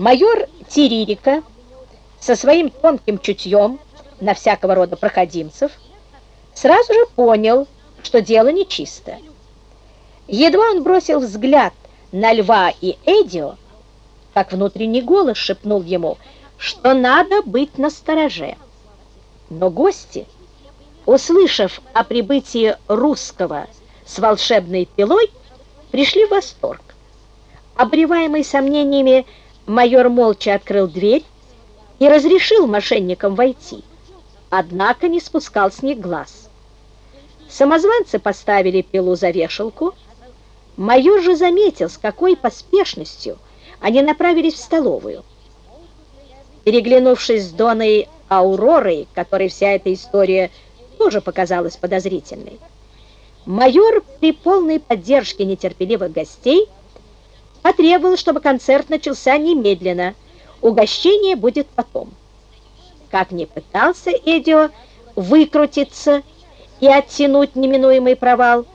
Майор Тиририка со своим тонким чутьем на всякого рода проходимцев сразу же понял, что дело нечисто. Едва он бросил взгляд на Льва и Эдио, как внутренний голос шепнул ему, что надо быть настороже. Но гости, услышав о прибытии русского с волшебной пилой, пришли в восторг. Обреваемый сомнениями, майор молча открыл дверь и разрешил мошенникам войти, однако не спускал с них глаз. Самозванцы поставили пилу за вешалку, майор же заметил, с какой поспешностью они направились в столовую. Переглянувшись с Доной Ауророй, которой вся эта история тоже показалась подозрительной, майор при полной поддержке нетерпеливых гостей потребовал, чтобы концерт начался немедленно, угощение будет потом. Как ни пытался Эдио выкрутиться и оттянуть неминуемый провал,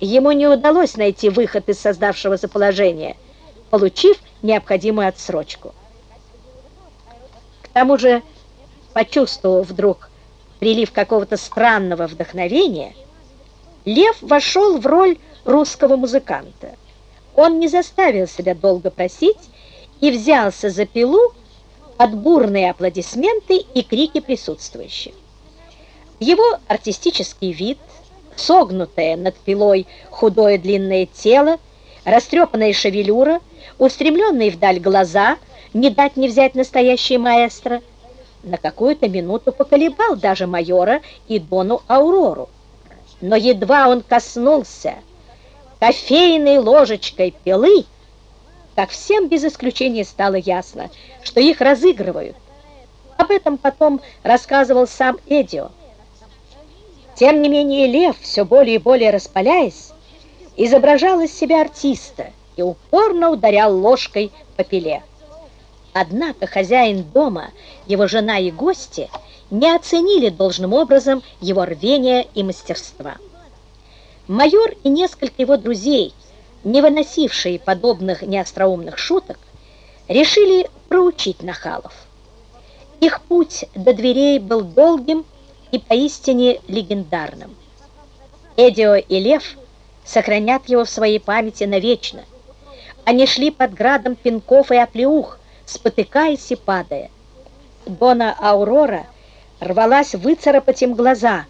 ему не удалось найти выход из создавшегося положения, получив необходимую отсрочку. К тому же, почувствовав вдруг прилив какого-то странного вдохновения, Лев вошел в роль русского музыканта. Он не заставил себя долго просить и взялся за пилу под бурные аплодисменты и крики присутствующих. Его артистический вид, согнутое над пилой худое длинное тело, растрепанная шевелюра, устремленные вдаль глаза, не дать не взять настоящий маэстро, на какую-то минуту поколебал даже майора и Дону Аурору. Но едва он коснулся кофейной ложечкой пилы, как всем без исключения стало ясно, что их разыгрывают. Об этом потом рассказывал сам Эдио. Тем не менее Лев, все более и более распаляясь, изображал из себя артиста и упорно ударял ложкой по пиле. Однако хозяин дома, его жена и гости не оценили должным образом его рвения и мастерства. Майор и несколько его друзей, не выносившие подобных неостроумных шуток, решили проучить нахалов. Их путь до дверей был долгим и поистине легендарным. Эдио и Лев сохранят его в своей памяти навечно. Они шли под градом пинков и оплеух, спотыкаясь и падая. Дона Аурора рвалась выцарапать им глаза,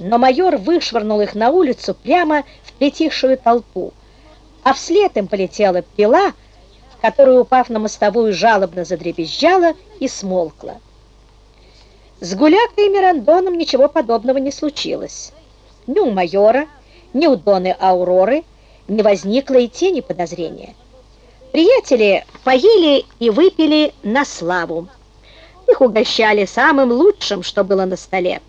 но майор вышвырнул их на улицу прямо в притихшую толпу, а вслед им полетела пила, которая, упав на мостовую, жалобно задребезжала и смолкла. С Гулякой и Мирандоном ничего подобного не случилось. Ни у майора, ни у Доны Ауроры не возникло и тени подозрения. Приятели поели и выпили на славу. Их угощали самым лучшим, что было на столе.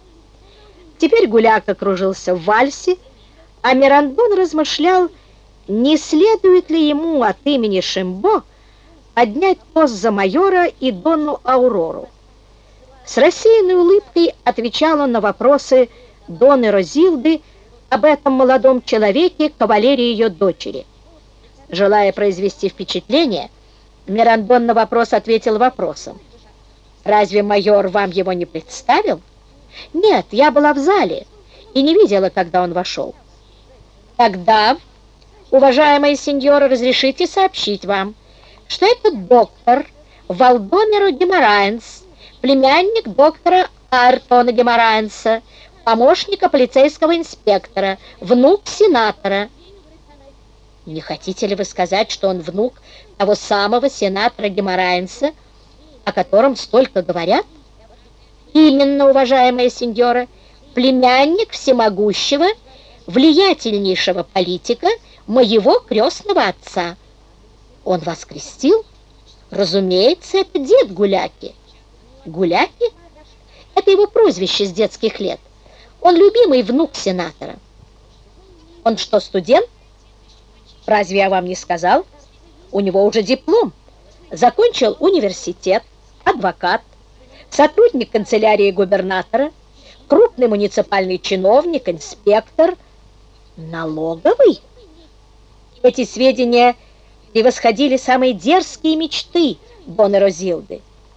Теперь Гуляка кружился в вальсе, а Мирандон размышлял, не следует ли ему от имени Шимбо поднять тост за майора и Донну Аурору. С рассеянной улыбкой отвечал он на вопросы Доны Розилды об этом молодом человеке, кавалере ее дочери. Желая произвести впечатление, Мирандон на вопрос ответил вопросом. «Разве майор вам его не представил?» «Нет, я была в зале и не видела, когда он вошел». «Тогда, уважаемые сеньоры, разрешите сообщить вам, что этот доктор Валдомеро Геморайнс, племянник доктора Артона Геморайнса, помощника полицейского инспектора, внук сенатора. Не хотите ли вы сказать, что он внук того самого сенатора Геморайнса, о котором столько говорят? Именно, уважаемая сеньора, племянник всемогущего, влиятельнейшего политика, моего крестного отца. Он вас крестил? Разумеется, это дед Гуляки. Гуляки? Это его прозвище с детских лет. Он любимый внук сенатора. Он что, студент? Разве я вам не сказал? У него уже диплом. Закончил университет, адвокат, сотрудник канцелярии губернатора, крупный муниципальный чиновник, инспектор, налоговый. Эти сведения превосходили самые дерзкие мечты Боннерозилды.